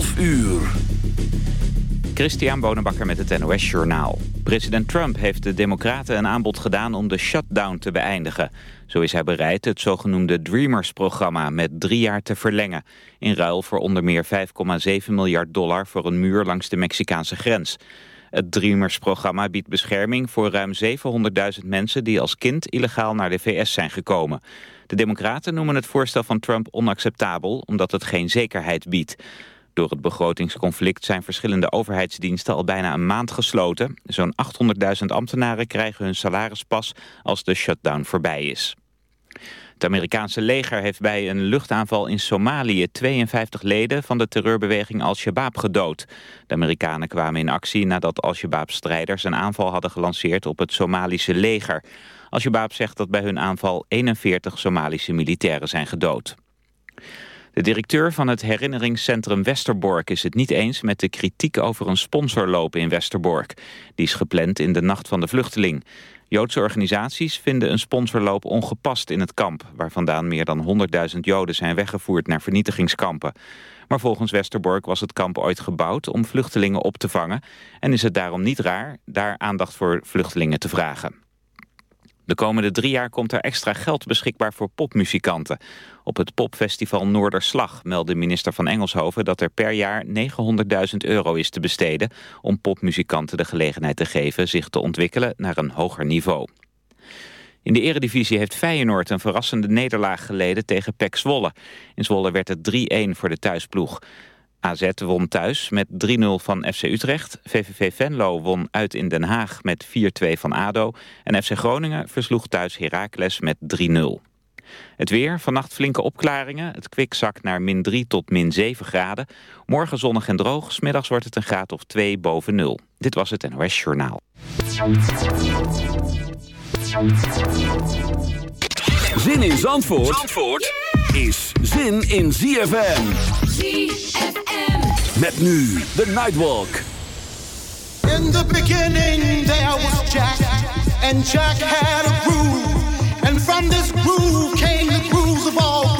12 uur. Christian Bonenbakker met het NOS Journaal. President Trump heeft de democraten een aanbod gedaan om de shutdown te beëindigen. Zo is hij bereid het zogenoemde Dreamers-programma met drie jaar te verlengen. In ruil voor onder meer 5,7 miljard dollar voor een muur langs de Mexicaanse grens. Het Dreamers-programma biedt bescherming voor ruim 700.000 mensen die als kind illegaal naar de VS zijn gekomen. De democraten noemen het voorstel van Trump onacceptabel omdat het geen zekerheid biedt. Door het begrotingsconflict zijn verschillende overheidsdiensten al bijna een maand gesloten. Zo'n 800.000 ambtenaren krijgen hun salaris pas als de shutdown voorbij is. Het Amerikaanse leger heeft bij een luchtaanval in Somalië 52 leden van de terreurbeweging Al-Shabaab gedood. De Amerikanen kwamen in actie nadat Al-Shabaab-strijders een aanval hadden gelanceerd op het Somalische leger. Al-Shabaab zegt dat bij hun aanval 41 Somalische militairen zijn gedood. De directeur van het herinneringscentrum Westerbork is het niet eens met de kritiek over een sponsorloop in Westerbork. Die is gepland in de nacht van de vluchteling. Joodse organisaties vinden een sponsorloop ongepast in het kamp... waar vandaan meer dan 100.000 Joden zijn weggevoerd naar vernietigingskampen. Maar volgens Westerbork was het kamp ooit gebouwd om vluchtelingen op te vangen... en is het daarom niet raar daar aandacht voor vluchtelingen te vragen. De komende drie jaar komt er extra geld beschikbaar voor popmuzikanten. Op het popfestival Noorderslag meldde minister van Engelshoven dat er per jaar 900.000 euro is te besteden om popmuzikanten de gelegenheid te geven zich te ontwikkelen naar een hoger niveau. In de eredivisie heeft Feyenoord een verrassende nederlaag geleden tegen PEC Zwolle. In Zwolle werd het 3-1 voor de thuisploeg. AZ won thuis met 3-0 van FC Utrecht. VVV Venlo won uit in Den Haag met 4-2 van ADO. En FC Groningen versloeg thuis Heracles met 3-0. Het weer, vannacht flinke opklaringen. Het kwik zakt naar min 3 tot min 7 graden. Morgen zonnig en droog. Smiddags wordt het een graad of 2 boven 0. Dit was het NOS Journaal. Zin in Zandvoort, Zandvoort is zin in ZFM. ZFM. Met nu de Nightwalk. In the beginning there was Jack. And Jack had a groove. And from this groove came the grooves of all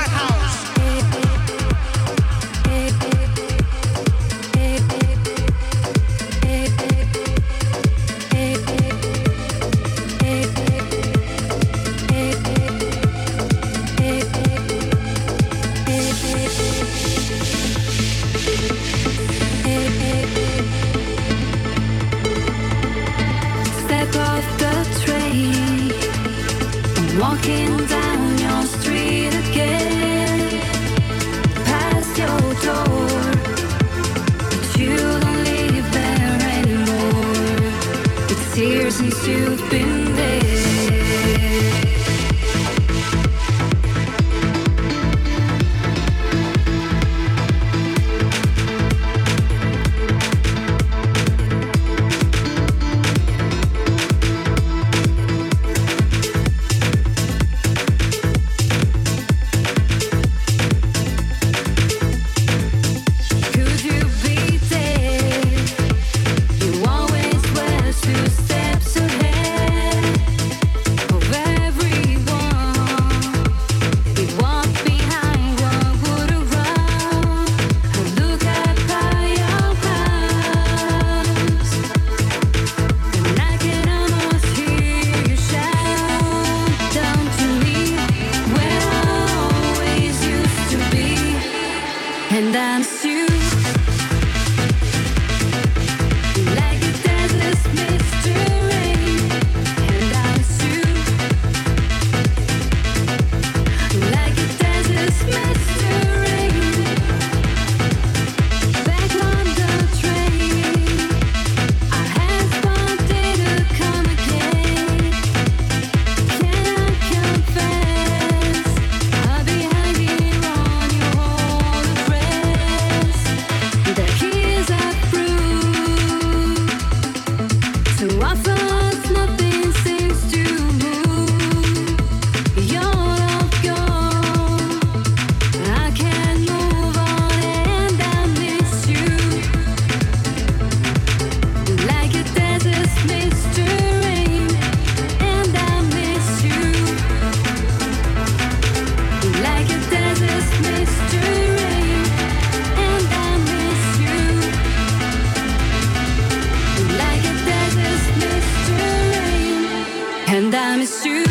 you've been promise you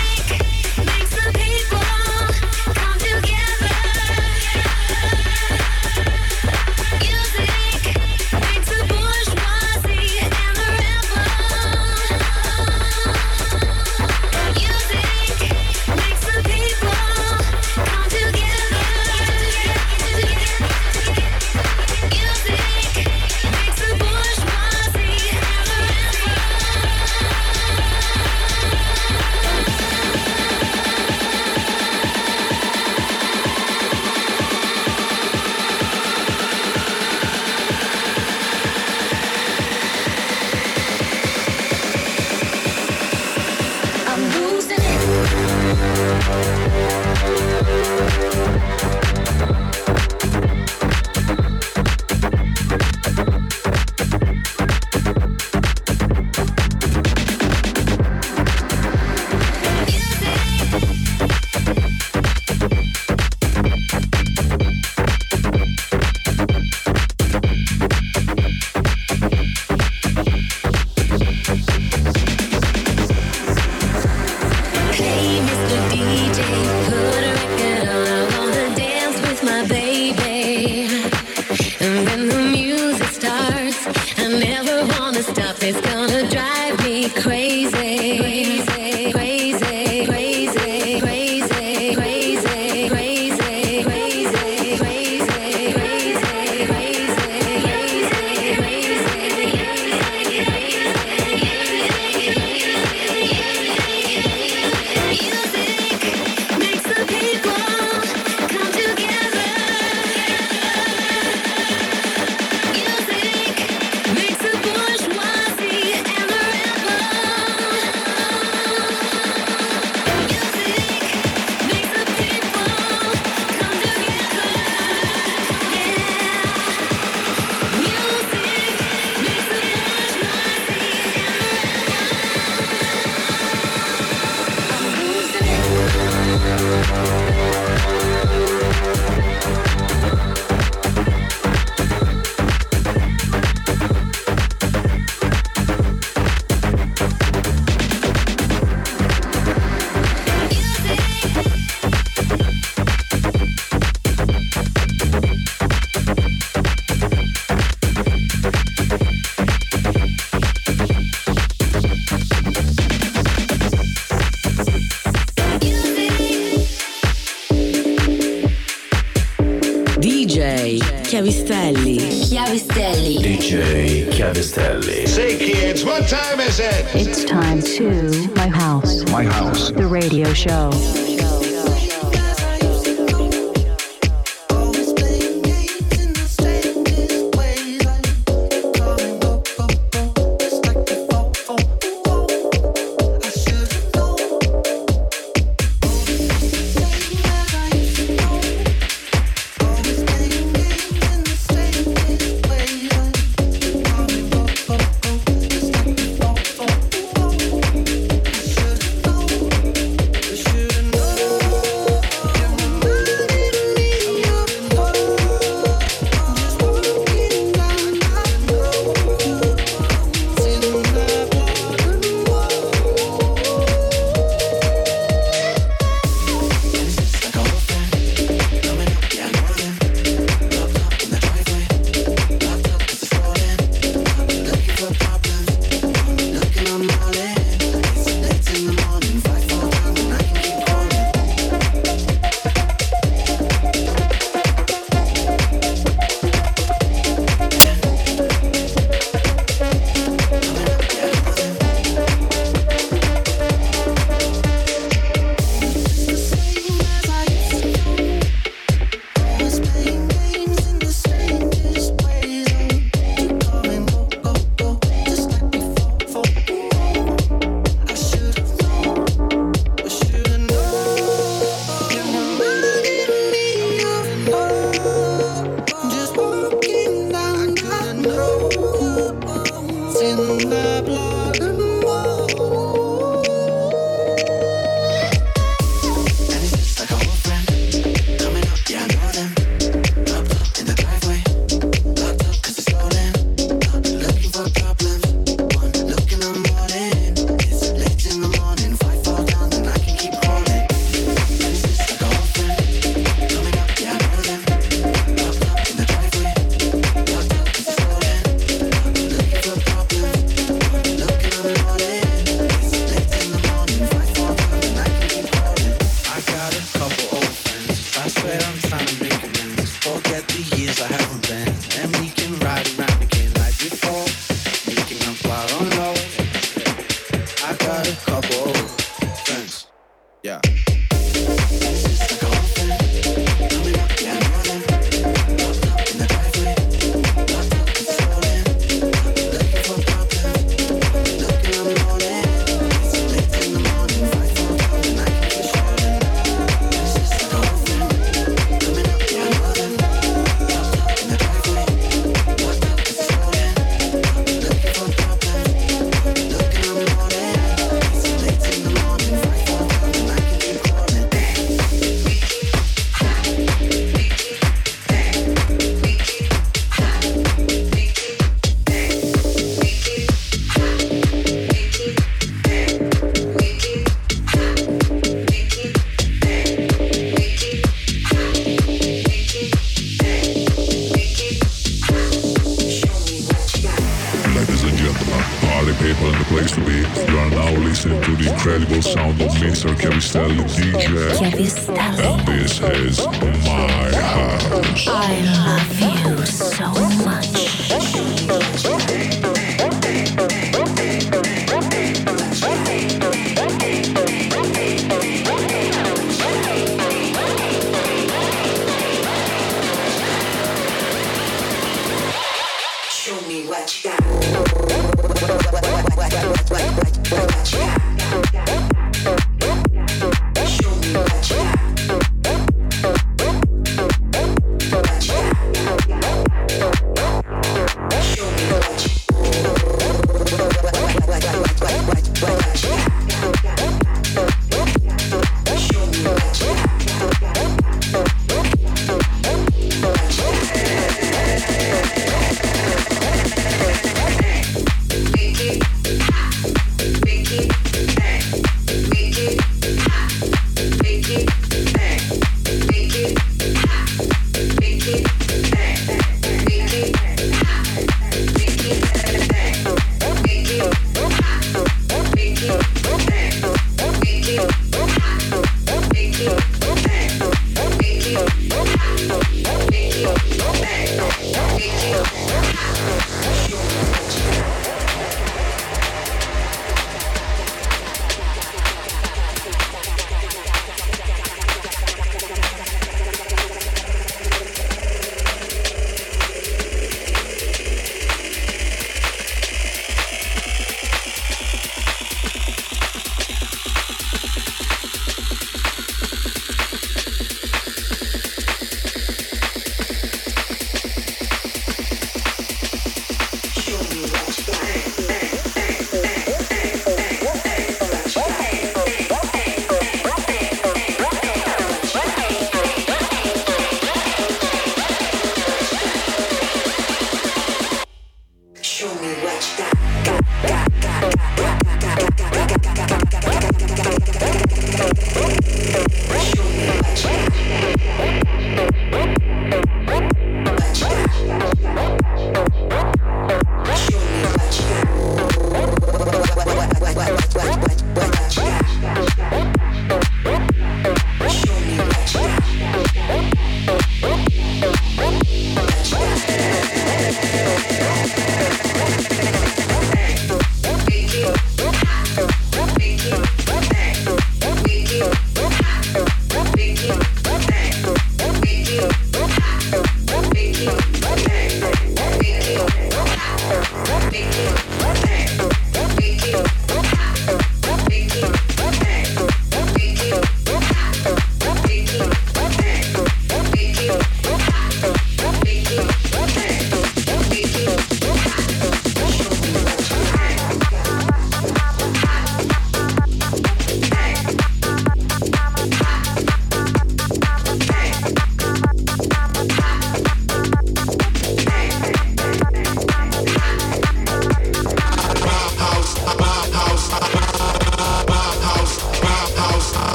Show.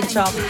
DJ Chop.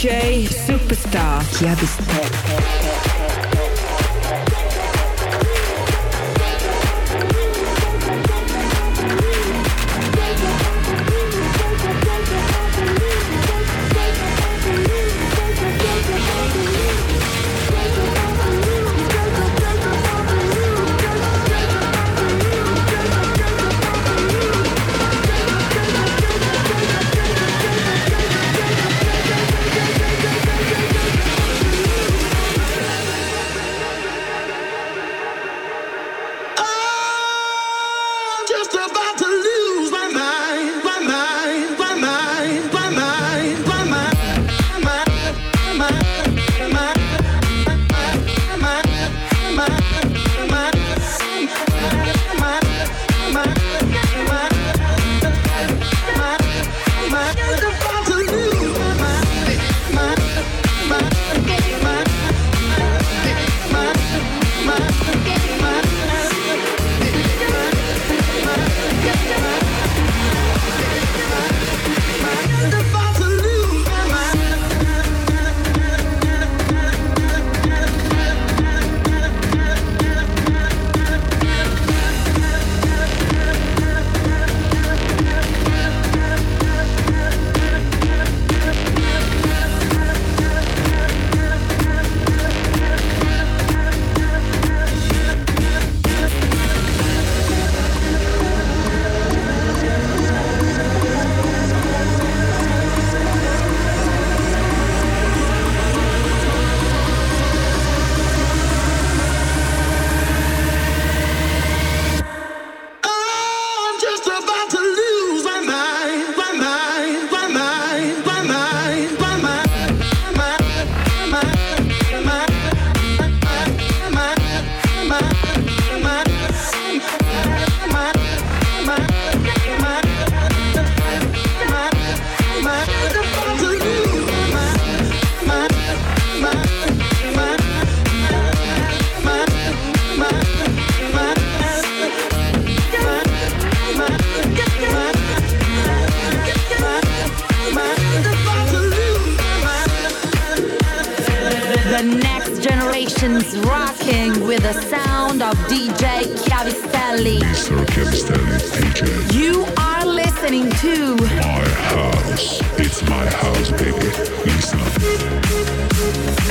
DJ Superstar. Chiavistelli. Thank stations rocking with the sound of DJ Chiavistelli. Mr. Chiavistelli, DJ. You are listening to My house. It's my house, baby. Listen. I'm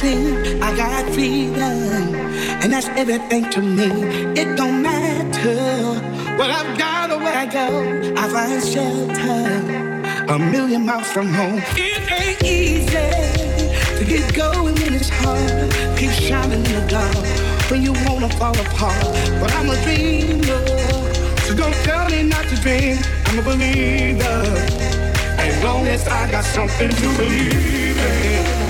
I got freedom, and that's everything to me. It don't matter what I've got or where I go. I find shelter a million miles from home. It ain't easy to get going when it's hard. Keep shining in the dark when you wanna fall apart. But I'm a dreamer, so don't tell me not to dream. I'm a believer. As long as I got something to believe in.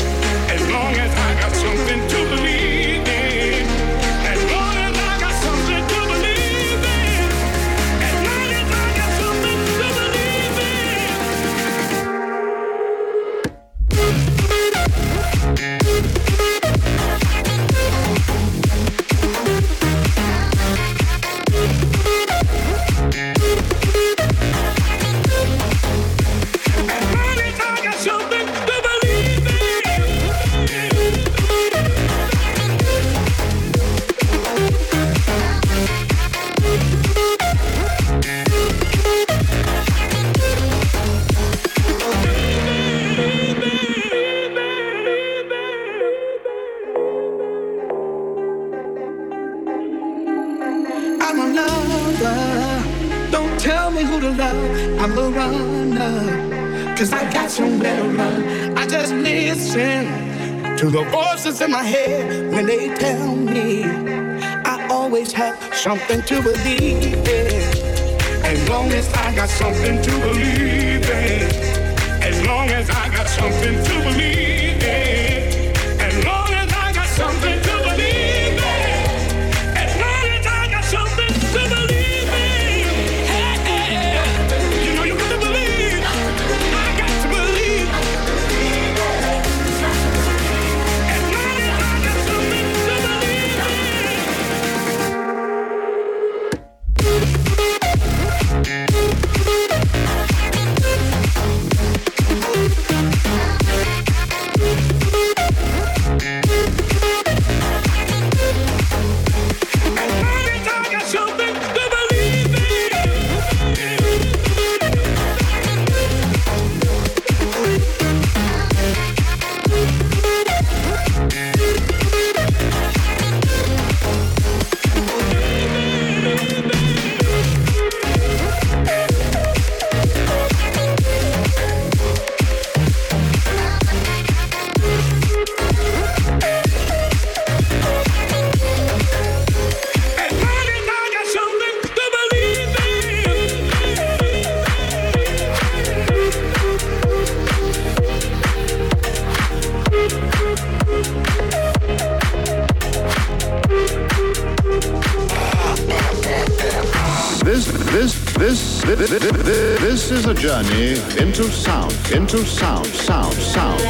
Into sound, into sound, sound, sound.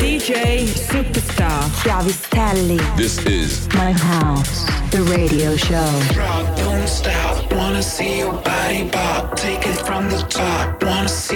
DJ Superstar. Chiavistelli. This is My house. The radio show. Rock, don't stop. Wanna see your body pop. Take it from the top. Wanna see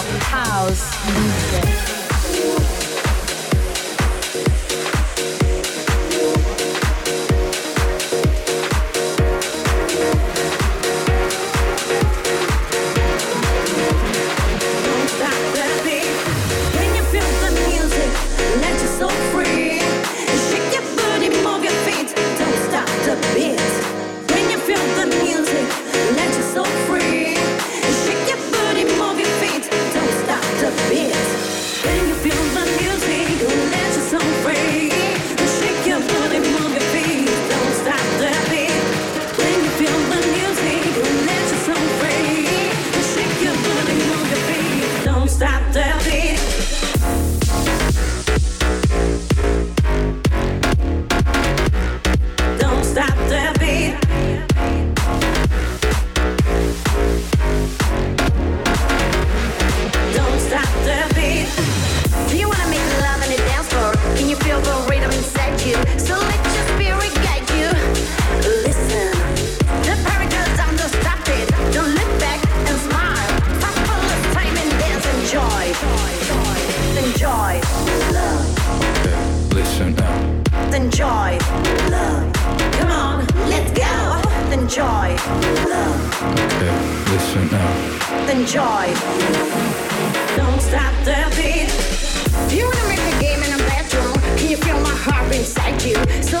House. enjoy. Don't stop the beat. Do you wanna make a game in a bedroom? Can you feel my heart inside you? So